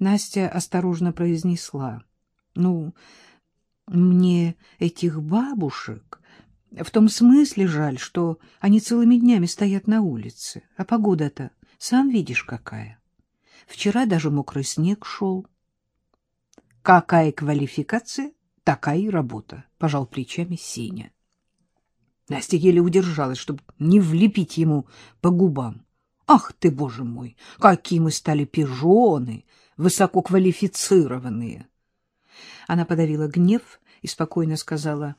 Настя осторожно произнесла. — Ну, мне этих бабушек в том смысле жаль, что они целыми днями стоят на улице. А погода-то, сам видишь, какая. Вчера даже мокрый снег шел. — Какая квалификация, такая и работа, — пожал плечами Сеня. Настя еле удержалась, чтобы не влепить ему по губам. Ах ты, боже мой, какие мы стали пижоны, высококвалифицированные! Она подавила гнев и спокойно сказала,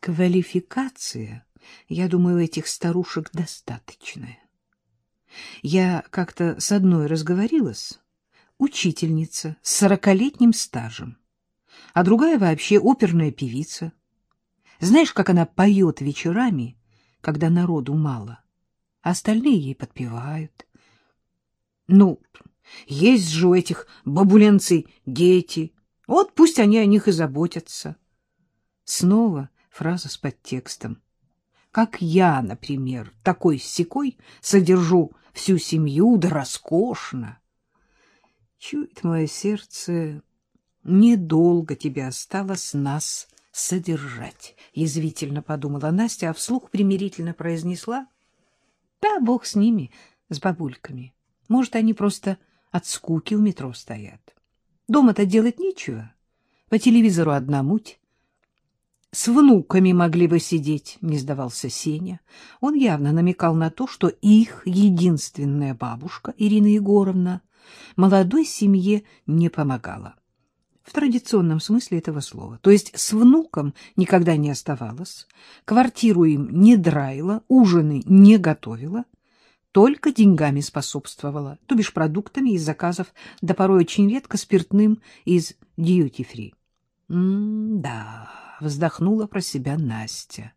«Квалификация, я думаю, этих старушек достаточная. Я как-то с одной разговорилась, учительница с сорокалетним стажем, а другая вообще оперная певица. Знаешь, как она поет вечерами, когда народу мало, а остальные ей подпевают? Ну, есть же у этих бабуленцей дети, вот пусть они о них и заботятся. Снова фраза с подтекстом. Как я, например, такой-сякой содержу всю семью, да роскошно. Чует мое сердце, недолго тебе осталось нас содержать, — язвительно подумала Настя, а вслух примирительно произнесла. Да, бог с ними, с бабульками. Может, они просто от скуки у метро стоят. Дома-то делать нечего. По телевизору одна муть. С внуками могли бы сидеть, не сдавался Сеня. Он явно намекал на то, что их единственная бабушка, Ирина Егоровна, молодой семье не помогала. В традиционном смысле этого слова. То есть с внуком никогда не оставалась, квартиру им не драила, ужины не готовила, только деньгами способствовала, то бишь продуктами из заказов, да порой очень редко спиртным из дьюти-фри. «М-да», — вздохнула про себя Настя.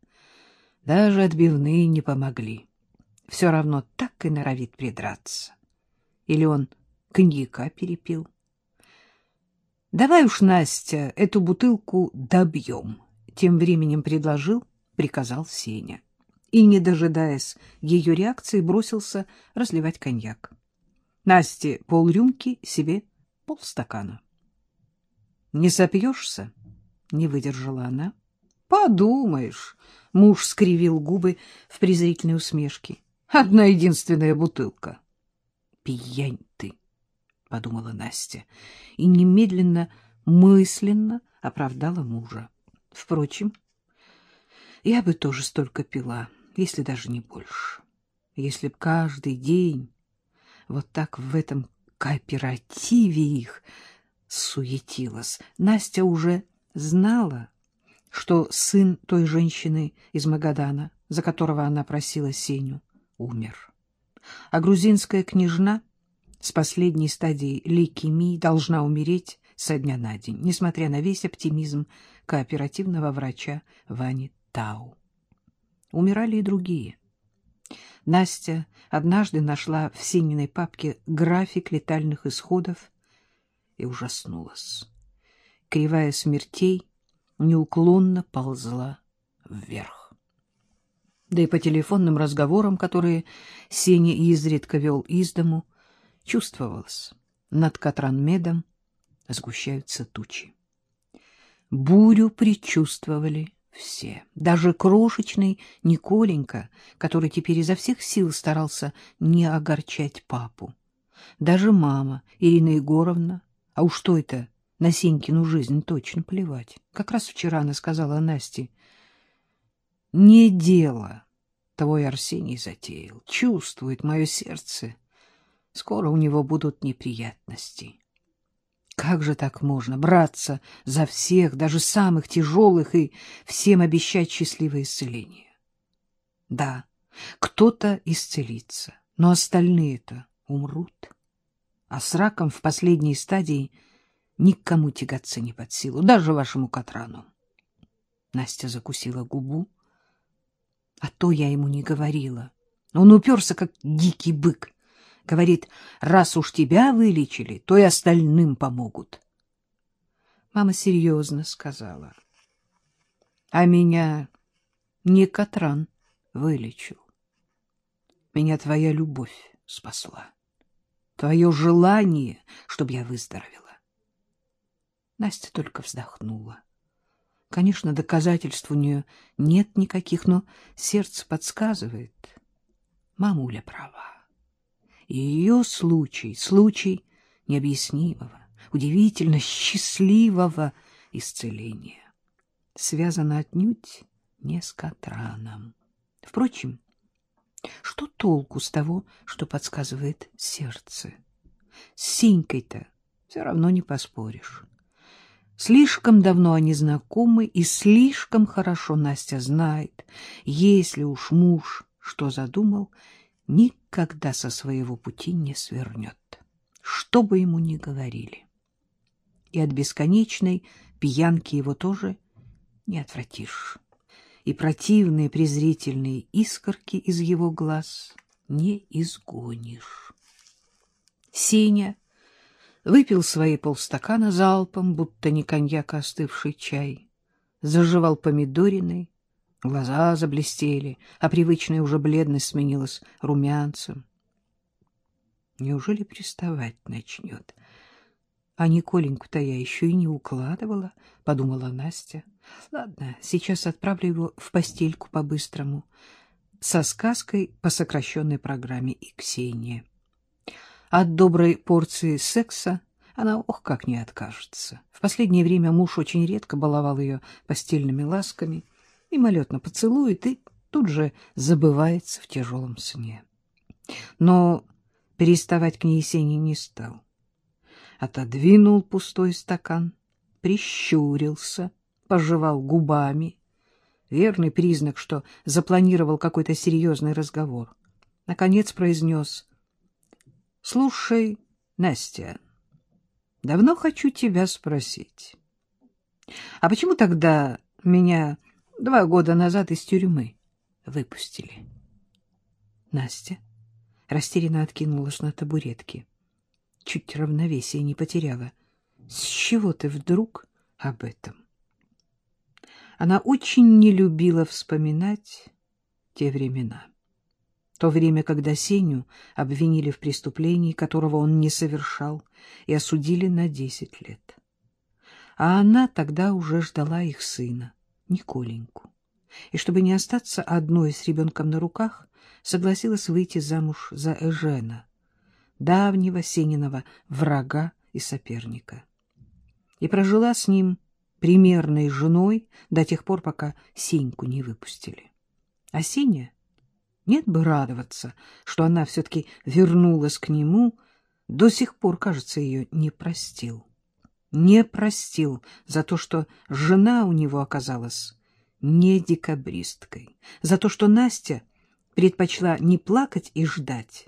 Даже отбивные не помогли. Все равно так и норовит придраться. Или он коньяка перепил. «Давай уж, Настя, эту бутылку добьем», — тем временем предложил, приказал Сеня и, не дожидаясь ее реакции, бросился разливать коньяк. Насте полрюмки, себе полстакана. — Не сопьешься? — не выдержала она. — Подумаешь, — муж скривил губы в презрительной усмешке. — Одна единственная бутылка. — Пьянь ты, — подумала Настя, и немедленно, мысленно оправдала мужа. Впрочем, я бы тоже столько пила. — если даже не больше. Если б каждый день вот так в этом кооперативе их суетилась. Настя уже знала, что сын той женщины из Магадана, за которого она просила Сеню, умер. А грузинская княжна с последней стадией лейкемии должна умереть со дня на день, несмотря на весь оптимизм кооперативного врача Вани Тау умирали и другие. Настя однажды нашла в Сининой папке график летальных исходов и ужаснулась. Кривая смертей неуклонно ползла вверх. Да и по телефонным разговорам, которые Сеня изредка вел из дому, чувствовалось, над Катранмедом сгущаются тучи. Бурю предчувствовали все, даже крошечный Николенька, который теперь изо всех сил старался не огорчать папу. Даже мама, Ирина Егоровна, а уж что это, на Сенькину жизнь точно плевать. Как раз вчера она сказала Насте, «Не дело твой Арсений затеял, чувствует мое сердце, скоро у него будут неприятности». Как же так можно браться за всех, даже самых тяжелых, и всем обещать счастливое исцеление? Да, кто-то исцелится, но остальные-то умрут. А с раком в последней стадии никому тягаться не под силу, даже вашему Катрану. Настя закусила губу. А то я ему не говорила. Он уперся, как дикий бык. Говорит, раз уж тебя вылечили, то и остальным помогут. Мама серьезно сказала. А меня не Катран вылечил. Меня твоя любовь спасла. твое желание, чтобы я выздоровела. Настя только вздохнула. Конечно, доказательств у нее нет никаких, но сердце подсказывает. Мамуля права. Ее случай, случай необъяснимого, удивительно счастливого исцеления, связано отнюдь не с Катраном. Впрочем, что толку с того, что подсказывает сердце? С Синькой-то все равно не поспоришь. Слишком давно они знакомы, и слишком хорошо Настя знает, если уж муж что задумал, никогда со своего пути не свернет, что бы ему ни говорили. И от бесконечной пьянки его тоже не отвратишь, и противные презрительные искорки из его глаз не изгонишь. Сеня выпил свои полстакана залпом, будто не коньяк, а остывший чай, заживал помидориной, глаза заблестели, а привычная уже бледность сменилась румянцем. Неужели приставать начнет? А Николеньку-то я еще и не укладывала, — подумала Настя. Ладно, сейчас отправлю его в постельку по-быстрому, со сказкой по сокращенной программе и Ксения. От доброй порции секса она, ох, как не откажется. В последнее время муж очень редко баловал ее постельными ласками, мимолетно поцелует и тут же забывается в тяжелом сне. Но переставать к ней Сеня не стал. Отодвинул пустой стакан, прищурился, пожевал губами. Верный признак, что запланировал какой-то серьезный разговор. Наконец произнес — Слушай, Настя, давно хочу тебя спросить. А почему тогда меня два года назад из тюрьмы выпустили? Настя растерянно откинулась на табуретке. Чуть равновесие не потеряла. С чего ты вдруг об этом? Она очень не любила вспоминать те времена. То время, когда Сеню обвинили в преступлении, которого он не совершал, и осудили на десять лет. А она тогда уже ждала их сына, Николеньку. И чтобы не остаться одной с ребенком на руках, согласилась выйти замуж за Эжена, давнего Сениного врага и соперника. И прожила с ним примерной женой до тех пор, пока Сеньку не выпустили. А Сеня нет бы радоваться, что она все-таки вернулась к нему, до сих пор, кажется, ее не простил. Не простил за то, что жена у него оказалась не декабристкой, за то, что Настя предпочла не плакать и ждать,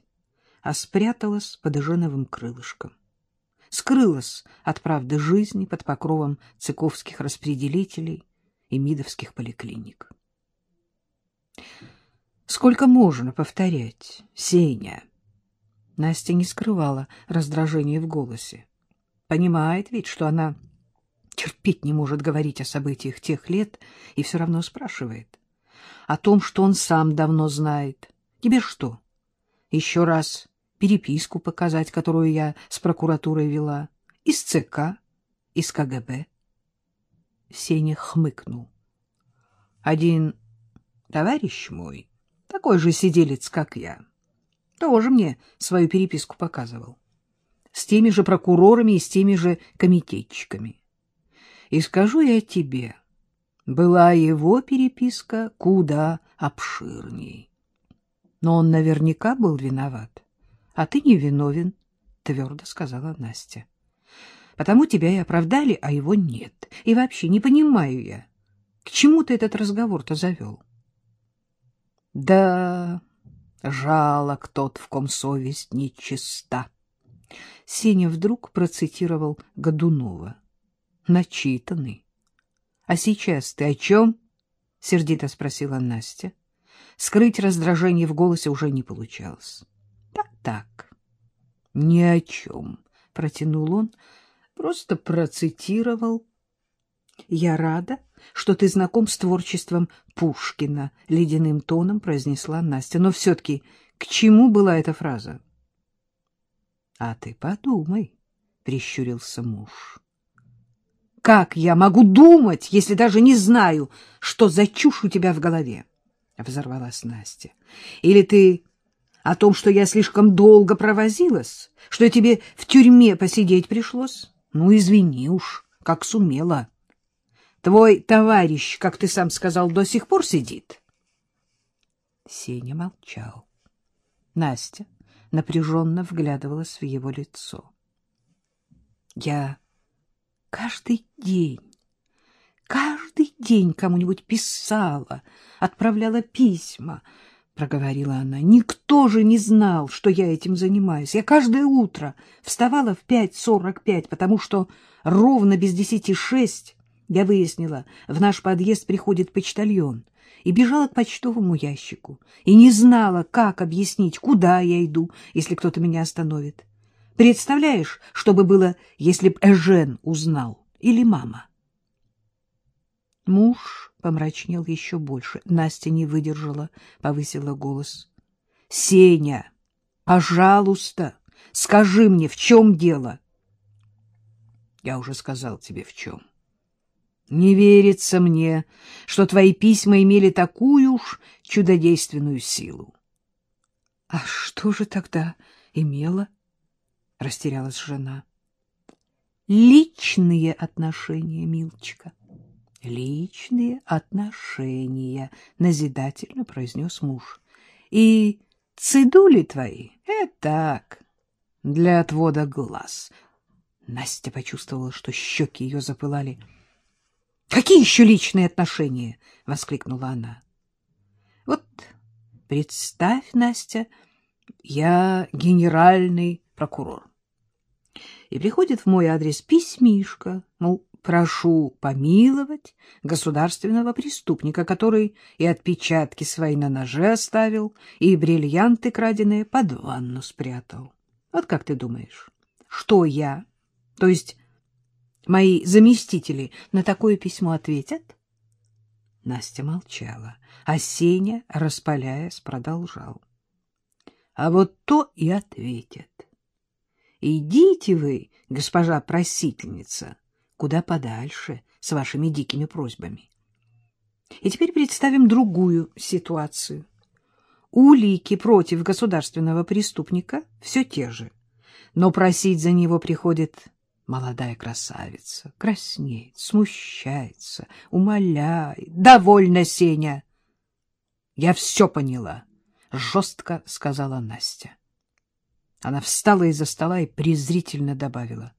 а спряталась под Женовым крылышком. Скрылась от правды жизни под покровом цыковских распределителей и мидовских поликлиник. Сколько можно повторять, Сеня? Настя не скрывала раздражения в голосе. Понимает ведь, что она терпеть не может говорить о событиях тех лет, и все равно спрашивает. О том, что он сам давно знает. Тебе что, еще раз переписку показать, которую я с прокуратурой вела? Из ЦК, из КГБ? Сеня хмыкнул. Один товарищ мой такой же сиделец, как я. Тоже мне свою переписку показывал. С теми же прокурорами и с теми же комитетчиками. И скажу я тебе, была его переписка куда обширней. Но он наверняка был виноват. А ты не виновен, твердо сказала Настя. Потому тебя и оправдали, а его нет. И вообще не понимаю я, к чему ты этот разговор-то завел? Да, жалок тот, в ком совесть нечиста. Сеня вдруг процитировал Годунова. Начитанный. — А сейчас ты о чем? — сердито спросила Настя. Скрыть раздражение в голосе уже не получалось. Так, — Так-так. — Ни о чем, — протянул он, просто процитировал. — Я рада, что ты знаком с творчеством Пушкина, — ледяным тоном произнесла Настя. Но все-таки к чему была эта фраза? — А ты подумай, — прищурился муж. — Как я могу думать, если даже не знаю, что за чушь у тебя в голове? — взорвалась Настя. — Или ты о том, что я слишком долго провозилась, что тебе в тюрьме посидеть пришлось? Ну, извини уж, как сумела. Твой товарищ, как ты сам сказал, до сих пор сидит? Сеня молчал. Настя напряженно вглядывалась в его лицо. Я каждый день, каждый день кому-нибудь писала, отправляла письма, — проговорила она. Никто же не знал, что я этим занимаюсь. Я каждое утро вставала в пять сорок пять, потому что ровно без десяти шесть я выяснила, в наш подъезд приходит почтальон — и бежала к почтовому ящику, и не знала, как объяснить, куда я иду, если кто-то меня остановит. Представляешь, что бы было, если б Эжен узнал или мама? Муж помрачнел еще больше. Настя не выдержала, повысила голос. — Сеня, пожалуйста, скажи мне, в чем дело? — Я уже сказал тебе, в чем. — не верится мне, что твои письма имели такую уж чудодейственную силу. — А что же тогда имела? — растерялась жена. — Личные отношения, Милочка. — Личные отношения, — назидательно произнес муж. — И цедули твои — это так, для отвода глаз. Настя почувствовала, что щеки ее запылали. —— Какие еще личные отношения? — воскликнула она. — Вот представь, Настя, я генеральный прокурор. И приходит в мой адрес письмишко, мол, прошу помиловать государственного преступника, который и отпечатки свои на ноже оставил, и бриллианты краденые под ванну спрятал. Вот как ты думаешь, что я, то есть Мои заместители на такое письмо ответят? Настя молчала, а Сеня, распаляясь, продолжал. А вот то и ответят. Идите вы, госпожа просительница, куда подальше с вашими дикими просьбами. И теперь представим другую ситуацию. Улики против государственного преступника все те же, но просить за него приходит Молодая красавица краснеет, смущается, умоляет. «Довольно, Сеня!» «Я все поняла», — жестко сказала Настя. Она встала из-за стола и презрительно добавила.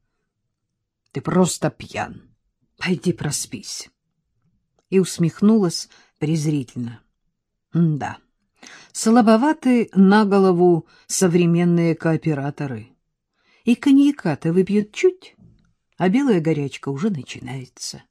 «Ты просто пьян. Пойди проспись». И усмехнулась презрительно. «Да, слабоваты на голову современные кооператоры. И коньяка-то выпьют чуть» а белая горячка уже начинается.